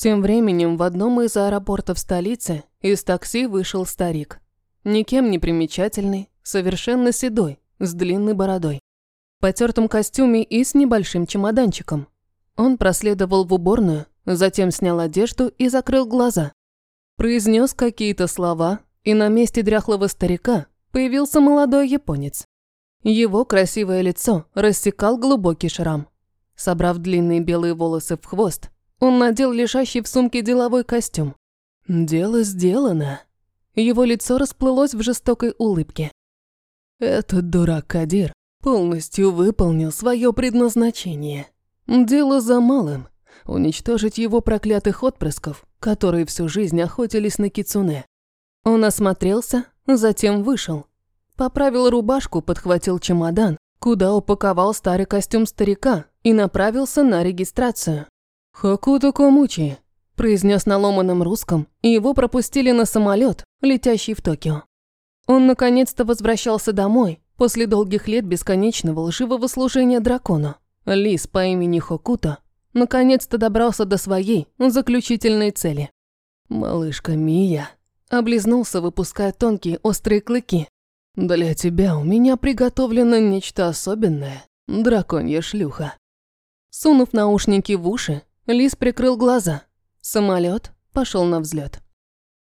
Тем временем в одном из аэропортов столицы из такси вышел старик. Никем не примечательный, совершенно седой, с длинной бородой. В потертом костюме и с небольшим чемоданчиком. Он проследовал в уборную, затем снял одежду и закрыл глаза. Произнес какие-то слова, и на месте дряхлого старика появился молодой японец. Его красивое лицо рассекал глубокий шрам. Собрав длинные белые волосы в хвост, он надел лежащий в сумке деловой костюм. Дело сделано. Его лицо расплылось в жестокой улыбке. Этот дурак Кадир полностью выполнил свое предназначение. Дело за малым – уничтожить его проклятых отпрысков, которые всю жизнь охотились на кицуне. Он осмотрелся, затем вышел. Поправил рубашку, подхватил чемодан, куда упаковал старый костюм старика и направился на регистрацию. «Хакуто Комучи», – произнес на ломаном русском, и его пропустили на самолет, летящий в Токио. Он наконец-то возвращался домой после долгих лет бесконечного лживого служения дракону. Лис по имени Хокуто наконец-то добрался до своей заключительной цели. «Малышка Мия», – облизнулся, выпуская тонкие острые клыки. «Для тебя у меня приготовлено нечто особенное, драконья шлюха». Сунув наушники в уши, Лис прикрыл глаза. Самолет пошел на взлет.